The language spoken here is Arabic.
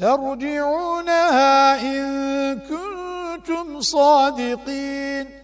ترجعونها إن كنتم صادقين.